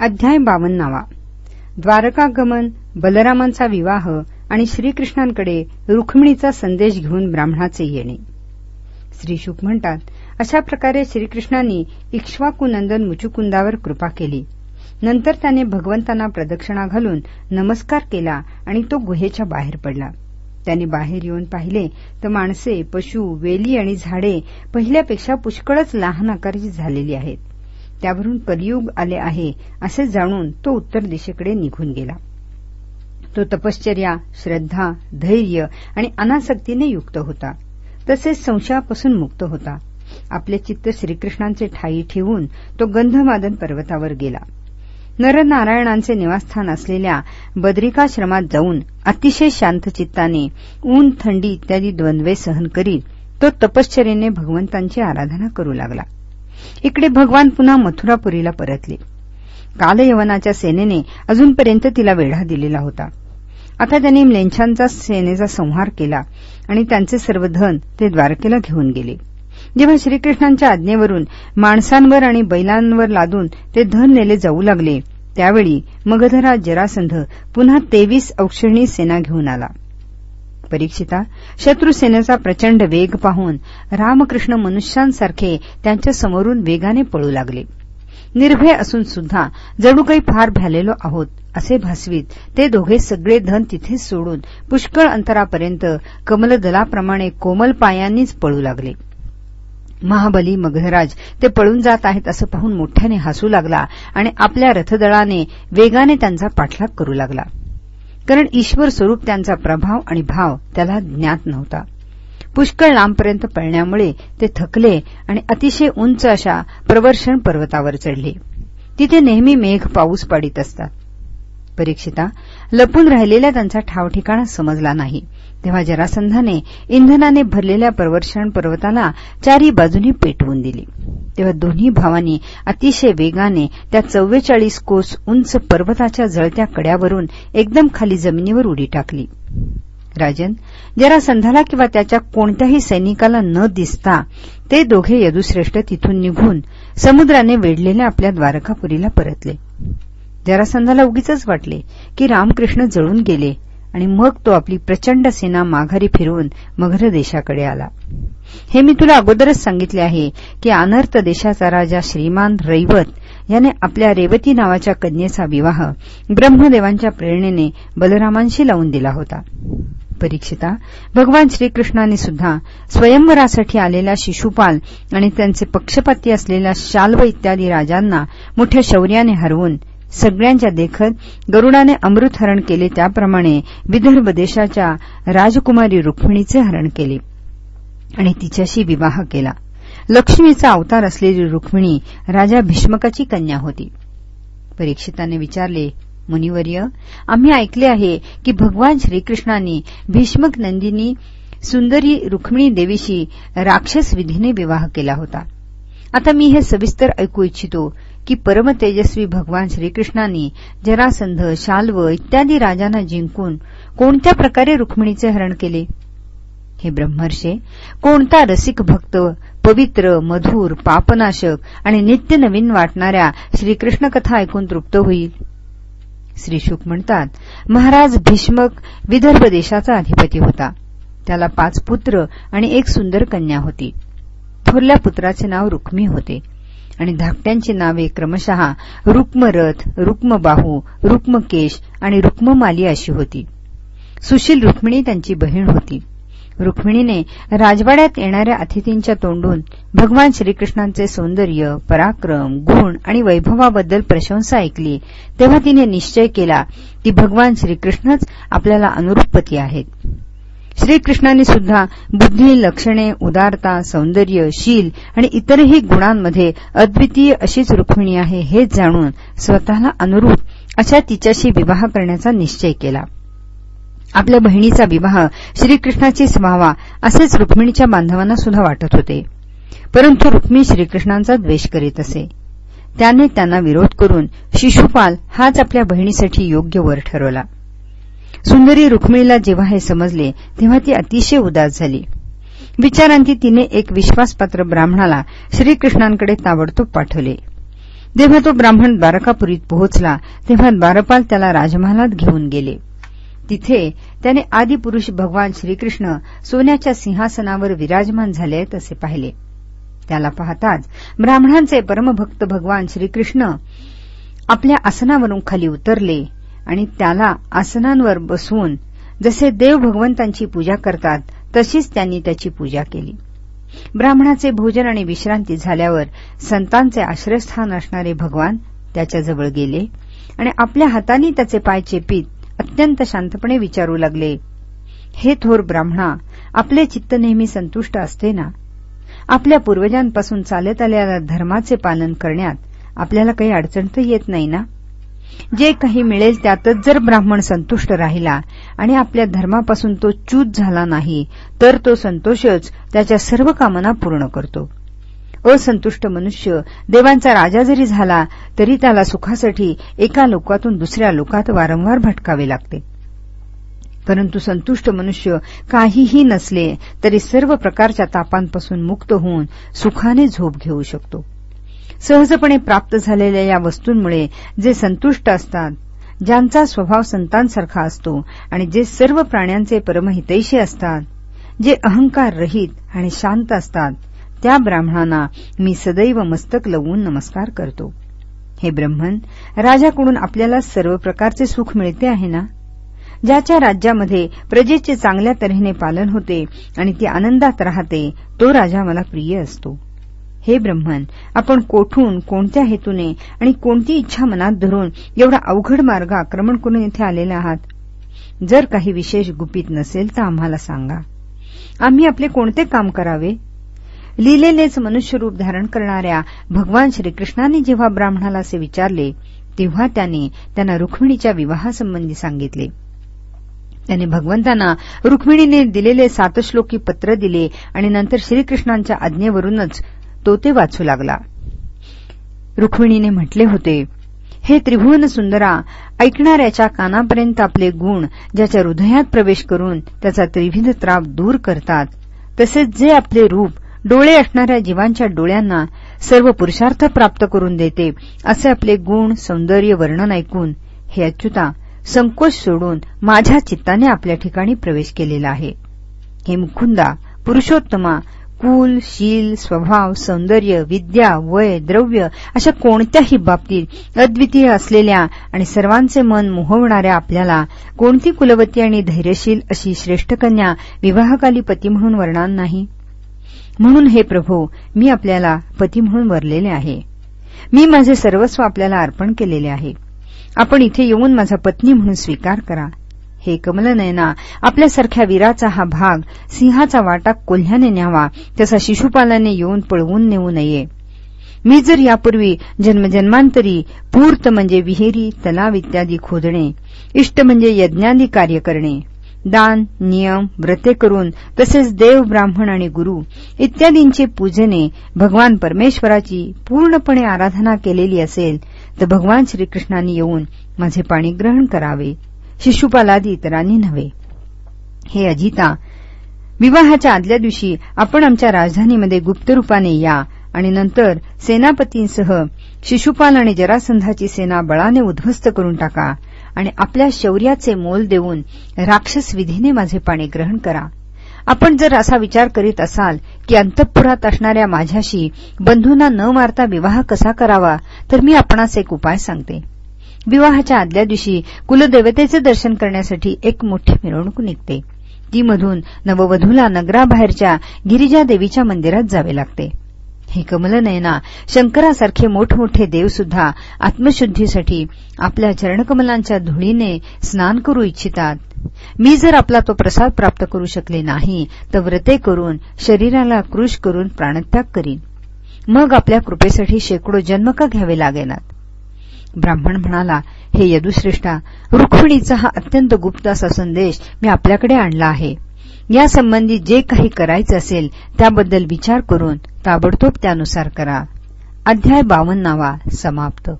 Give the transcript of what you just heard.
अध्याय बावन्नावा. द्वारकागमन बलरामांचा विवाह आणि श्रीकृष्णांकडे रुक्मिणीचा संदेश घेऊन ब्राह्मणाचे येणे. श्री शुक म्हणतात अशा प्रकारे श्रीकृष्णांनी इक्ष्वाकुनंदन मुचुकुंदावर कृपा केली. नंतर त्याने भगवंतांना प्रदक्षिणा घालून नमस्कार केला आणि तो गुहेच्या बाहेर पडला. त्याने बाहेर येऊन पाहिले तर माणसे पशु वेली आणि झाडे पहिल्यापेक्षा पुष्कळच लहान आकाराची झालेली आहेत. त्यावरून कलियुग आले आहे असे जाणून तो उत्तर दिशेकडे निघून गेला. तो तपश्चर्या श्रद्धा धैर्य आणि अनासक्तीने युक्त होता. तसेच संशयापासून मुक्त होता. आपले चित्त श्रीकृष्णांचे ठाई ठेवून तो गंधमादन पर्वतावर गेला. नरनारायणांचे निवासस्थान असलेल्या बद्रिकाश्रमात जाऊन अतिशय शांतचित्ताने ऊन थंडी इत्यादी द्वंद्वे सहन करीत तो तपश्चर्याने भगवंतांची आराधना करू लागला. इकडे भगवान पुन्हा मथुरापुरीला परतले. कालयवनाच्या सेनेने अजूनपर्यंत तिला वेढा दिलेला होता. आता त्यांनी म्लेच्छांचा सेनेचा संहार केला आणि त्यांचे सर्व धन ते द्वारकेला घेऊन गेले. जेव्हा श्रीकृष्णांच्या आज्ञेवरून माणसांवर आणि बैलांवर लादून ते धन नेले जाऊ लागले त्यावेळी मगधराज जरासंध पुन्हा तेवीस औक्षणी सेना घेऊन आला. परीक्षिता शत्रुसेनेचा प्रचंड वेग पाहून रामकृष्ण मनुष्यांसारखे त्यांच्या समोरून वेगाने पळू लागले. निर्भय असून सुद्धा जणू काही फार भ्यालेलो आहोत असे भासवीत ते दोघे सगळे धन तिथेच सोडून पुष्कळ अंतरापर्यंत कमलदलाप्रमाणे कोमल पायांनीच पळू लागले. महाबली मगधराज ते पळून जात आहेत असं पाहून मोठ्याने हसू लागला आणि आपल्या रथदळाने वेगाने त्यांचा पाठलाग करू लागला. कारण ईश्वर स्वरूप त्यांचा प्रभाव आणि भाव त्याला ज्ञात नव्हता. पुष्कळ लांबपर्यंत पळण्यामुळे ते थकले आणि अतिशय उंच अशा प्रवर्षण पर्वतावर चढले. तिथे नेहमी मेघ पाऊस पडित असतात. परीक्षिता लपून राहिलेल्या त्यांचा ठावठिकाणा समजला नाही. तेव्हा जरासंधाने इंधनाने भरलेल्या प्रवर्षण पर्वताला चारी बाजूनी पेटवून दिली. तेव्हा दोन्ही भावांनी अतिशय वेगाने त्या चव्वेचाळीस कोस उंच पर्वताच्या जळत्या कड्यावरून एकदम खाली जमिनीवर उडी टाकली. राजन जरासंधाला किंवा त्याच्या कोणत्याही सैनिकाला न दिसता ते दोघे यदुश्रेष्ठ तिथून निघून समुद्राने वेढलेल्या आपल्या द्वारकापुरीला परतले. जरासंधाला उगीच वाटले की रामकृष्ण जळून गेले आणि मग तो आपली प्रचंड सेना माघारी फिरवून मगध देशाकडे आला. हे मी तुला अगोदरच सांगितले आहे की अनर्थ देशाचा राजा श्रीमान रैवत याने आपल्या रेवती नावाच्या कन्येचा विवाह ब्रह्मदेवांच्या प्रेरणेने बलरामांशी लावून दिला होता. परीक्षिता भगवान श्रीकृष्णाने सुद्धा स्वयंवरासाठी आलेल्या शिशुपाल आणि त्यांचे पक्षपाती असलेल्या शाल्व इत्यादी राजांना मोठ्या शौर्याने हरवून सगळ्यांच्या देखत गरुडाने अमृत हरण केले. त्याप्रमाणे विदर्भ देशाच्या राजकुमारी रुक्मिणीचे हरण केले आणि तिच्याशी विवाह केला. लक्ष्मीचा अवतार असलेली रुक्मिणी राजा भीष्मकाची कन्या होती. परीक्षिताने विचारले मुनिवर्य आम्ही ऐकले आहे की भगवान श्रीकृष्णांनी भीष्मक नंदिनी सुंदरी रुक्मिणी देवीशी राक्षस विधीने विवाह केला होता. आता मी हे सविस्तर ऐकू इच्छितो. की परमतेजस्वी भगवान श्रीकृष्णांनी जरासंध शाल्व इत्यादी राजांना जिंकून कोणत्या प्रकारे रुक्मिणीचे हरण केले? हे ब्रह्मर्षे कोणता रसिक भक्त पवित्र मधुर पापनाशक आणि नित्य नवीन वाटणाऱ्या श्रीकृष्ण कथा ऐकून तृप्त होईल? श्री शुक म्हणतात महाराज भीष्मक विदर्भ देशाचा अधिपती होता. त्याला पाच पुत्र आणि एक सुंदर कन्या होती. थोरल्या पुत्राचे नाव रुक्मी होते. आणि धाकट्यांची नावे क्रमशः रुक्मरथ रुक्मबाहू रुक्मकेश आणि रुक्ममाली अशी होती. सुशील रुक्मिणी त्यांची बहीण होती. रुक्मिणीने राजवाड्यात येणाऱ्या अतिथींच्या तोंडून भगवान श्रीकृष्णांचे सौंदर्य पराक्रम गुण आणि वैभवाबद्दल प्रशंसा ऐकली. तेव्हा तिने निश्चय केला की भगवान श्रीकृष्णच आपल्याला अनुरूपपती आहेत. श्रीकृष्णांनी सुद्धा बुद्धी लक्षणे उदारता सौंदर्य शील आणि इतरही गुणांमध्ये अद्वितीय अशीच रुक्मिणी आहे हेच जाणून स्वतःला अनुरूप अशा तिच्याशी विवाह करण्याचा निश्चय केला. आपल्या बहिणीचा विवाह श्रीकृष्णाचीच व्हावा असेच रुक्मिणीच्या बांधवांना सुद्धा वाटत होते. परंतु रुक्मिणी श्रीकृष्णांचा द्वेष करीत असे. त्याने त्यांना विरोध करून शिशुपाल हाच आपल्या बहिणीसाठी योग्य वर ठरवला. सुंदरी रुक्मिणीला जेव्हा हे समजले तेव्हा ती अतिशय उदास झाली. विचारांती तिने एक विश्वासपात्र ब्राह्मणाला श्रीकृष्णांकडे ताबडतोब पाठवले. जेव्हा तो ब्राह्मण द्वारकापुरीत पोहोचला तेव्हा द्वारपाल त्याला राजमहालात घेऊन गेले. तिथे त्याने आदिपुरुष भगवान श्रीकृष्ण सोन्याच्या सिंहासनावर विराजमान झाले आहेत असे पाहिले. त्याला पाहताच ब्राह्मणांचे परमभक्त भगवान श्रीकृष्ण आपल्या आसनावरून खाली उतरले. आणि त्याला आसनांवर बसवून जसे देव भगवंतांची पूजा करतात तशीच त्यांनी त्याची पूजा केली. ब्राह्मणाचे भोजन आणि विश्रांती झाल्यावर संतांचे आश्रयस्थान असणारे भगवान त्याच्याजवळ गेले आणि आपल्या हातांनी त्याचे पाय चेपीत अत्यंत शांतपणे विचारू लागले हे थोर ब्राह्मणा आपले चित्त नेहमी संतुष्ट असते ना? आपल्या पूर्वजांपासून चालत आलेल्या धर्माचे पालन करण्यात आपल्याला काही अडचण तर येत नाही ना? जे काही मिळेल त्यातच जर ब्राह्मण संतुष्ट राहिला आणि आपल्या धर्मापासून तो च्यूत झाला नाही तर तो संतोषच त्याच्या सर्व कामना पूर्ण करतो. असंतुष्ट मनुष्य देवांचा राजा जरी झाला तरी त्याला सुखासाठी एका लोकातून दुसऱ्या लोकात वारंवार भटकावे लागते. परंतु संतुष्ट मनुष्य काहीही नसले तरी सर्व प्रकारच्या तापांपासून मुक्त होऊन सुखाने झोप घेऊ शकतो. सहजपणे प्राप्त झालेल्या या वस्तूंमुळे जे संतुष्ट असतात ज्यांचा स्वभाव संतांसारखा असतो आणि जे सर्व प्राण्यांचे परमहितैषी असतात जे अहंकार रहित आणि शांत असतात त्या ब्राह्मणांना मी सदैव मस्तक लवून नमस्कार करतो. हे ब्रह्मन राजाकडून आपल्याला सर्व प्रकारचे सुख मिळते आहे ना? ज्याच्या राज्यामध्ये प्रजेचे चांगल्या तऱ्हेने पालन होते आणि ती आनंदात राहते तो राजा मला प्रिय असतो. हे ब्रह्मन आपण कोठून कोणत्या हेतूने आणि कोणती इच्छा मनात धरून एवढा अवघड मार्ग आक्रमण करून इथे आलेले आहात? जर काही विशेष गुपित नसेल तर आम्हाला सांगा. आम्ही आपले कोणते काम करावे? लिहिलेलेच मनुष्यरूप धारण करणाऱ्या भगवान श्रीकृष्णाने जेव्हा ब्राह्मणाला असे विचारले तेव्हा त्याने त्यांना रुक्मिणीच्या विवाहासंबंधी सांगितले. त्याने भगवंतांना रुक्मिणीने दिलेले सातश्लोकी पत्र दिले आणि नंतर श्रीकृष्णांच्या आज्ञेवरूनच तो ते वाचू लागला. रुक्मिणीने म्हटले होते हे त्रिभुवन सुंदरा ऐकणाऱ्याच्या कानापर्यंत आपले गुण ज्याच्या हृदयात प्रवेश करून त्याचा त्रिविध त्राप दूर करतात तसेच जे आपले रूप डोळे असणाऱ्या जीवांच्या डोळ्यांना सर्व पुरुषार्थ प्राप्त करून देते असे आपले गुण सौंदर्य वर्णन ऐकून हे अच्युता संकोच सोडून माझ्या चित्ताने आपल्या ठिकाणी प्रवेश केलेला आहे. हे मुकुंदा पुरुषोत्तमा कुल शील स्वभाव सौंदर्य विद्या वय द्रव्य अशा कोणत्याही बाबतीत अद्वितीय असलेल्या आणि सर्वांचे मन मोहवणाऱ्या आपल्याला कोणती कुलवती आणि धैर्यशील अशी श्रेष्ठ कन्या विवाहकाली पती म्हणून वरणार नाही? म्हणून हे प्रभू मी आपल्याला पती म्हणून वरलेले आहे. मी माझे सर्वस्व आपल्याला अर्पण केलेले आहे. आपण इथे येऊन माझा पत्नी म्हणून स्वीकार करा. हे कमलनयना आपल्यासारख्या वीराचा हा भाग सिंहाचा वाटा कोल्ह्याने न्यावा त्याचा शिशुपालाने येऊन पळवून नेऊ नये. मी जर यापूर्वी जन्मजन्मांतरी पूर्त म्हणजे विहिरी तलाव इत्यादी खोदणे इष्ट म्हणजे यज्ञादी कार्य करणे दान नियम व्रते करून तसेच देव ब्राह्मण आणि गुरु इत्यादींचे पूजने भगवान परमेश्वराची पूर्णपणे आराधना केलेली असेल तर भगवान श्रीकृष्णांनी येऊन माझे पाणी ग्रहण करावे. शिशुपालादी इतरांनी नव्हे. हे अजिता विवाहाच्या आदल्या दिवशी आपण आमच्या राजधानीमध्ये गुप्तरूपाने या आणि नंतर सेनापतींसह शिशुपाल आणि जरासंधाची सेना बळाने उद्ध्वस्त करून टाका आणि आपल्या शौर्याचे मोल देऊन राक्षस विधीने माझे पाणी ग्रहण करा. आपण जर असा विचार करीत असाल की अंतःपुरात असणाऱ्या माझ्याशी बंधूंना न मारता विवाह कसा करावा तर मी आपणास एक उपाय सांगते. विवाहाच्या आदल्या दिवशी कुलदेवतेचे दर्शन करण्यासाठी एक मोठी मिरवणूक निघते. ती मधून नववधूला नगराबाहेरच्या गिरिजा देवीच्या मंदिरात जावे लागते. हे कमलनयना शंकरासारखे मोठमोठे देवसुद्धा आत्मशुद्धीसाठी आपल्या चरणकमलांच्या धुळीने स्नान करू इच्छितात. मी जर आपला तो प्रसाद प्राप्त करू शकले नाही तर व्रते करून शरीराला कृश करून प्राणत्याग करीन. मग आपल्या कृपेसाठी शेकडो जन्म का घ्यावे लागेनात. ब्राह्मण म्हणाला हे यदुश्रेष्ठा रुक्मिणीचा हा अत्यंत गुप्त असा संदेश मी आपल्याकडे आणला आहे. यासंबंधी जे काही करायचं असेल त्याबद्दल विचार करून ताबडतोब त्यानुसार करा. अध्याय बावन्नावा समाप्त.